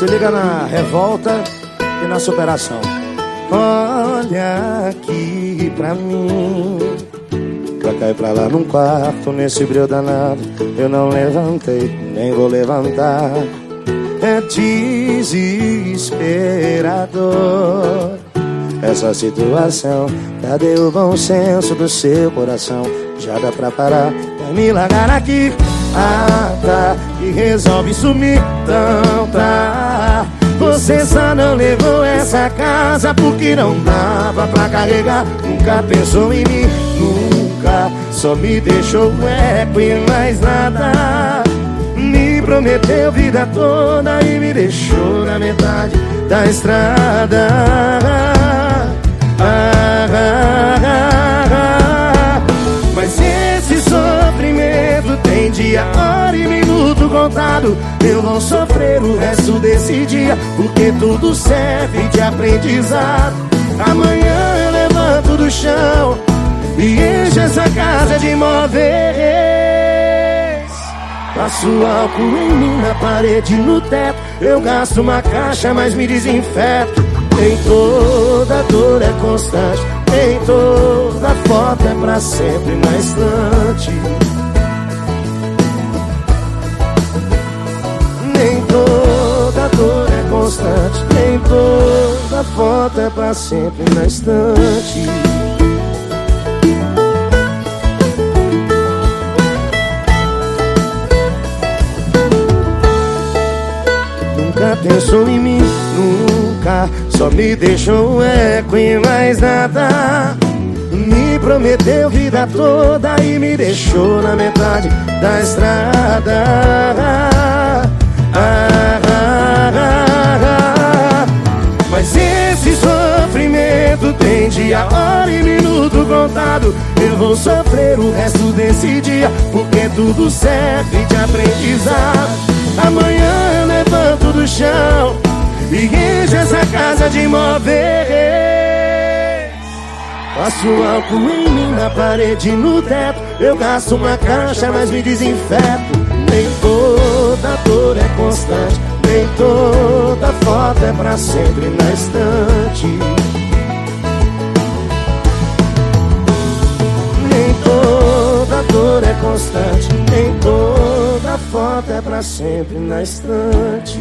Se liga na revolta e na superação. Olha aqui pra mim. Pra e pra lá num quarto, nesse brilho danado. Eu não levantei, nem vou levantar. É desesperador essa situação. Cadê o bom senso do seu coração? Já dá pra parar, vai me largar aqui. Ah, tá, e resolve sumir, então tá. Você só não levou essa casa porque não dava pra carregar. Nunca pensou em mim, nunca. Só me deixou eco e mais nada. Me prometeu vida toda e me deixou na metade da estrada. Eu vou sofrer o resto desse dia, porque tudo serve de aprendizado. Amanhã eu levanto do chão e encho essa casa de móveis. Passo álcool em mim, na parede, no teto. Eu gasto uma caixa, mas me desinfeto. Nem toda dor é constante, nem toda foto é pra sempre na estante. Toda foto é pra sempre na estante. Nunca pensou em mim, nunca. Só me deixou eco e mais nada. Me prometeu vida toda e me deixou na metade da estrada vou sofrer o resto desse dia Porque tudo serve de aprendizado Amanhã eu levanto do chão e encho essa casa de móveis. Passo álcool em mim, na parede, no teto. Eu gasto uma caixa, mas me desinfeto. Nem toda dor é constante, nem toda foto é pra sempre na estante. Constante, nem toda foto é pra sempre na estante.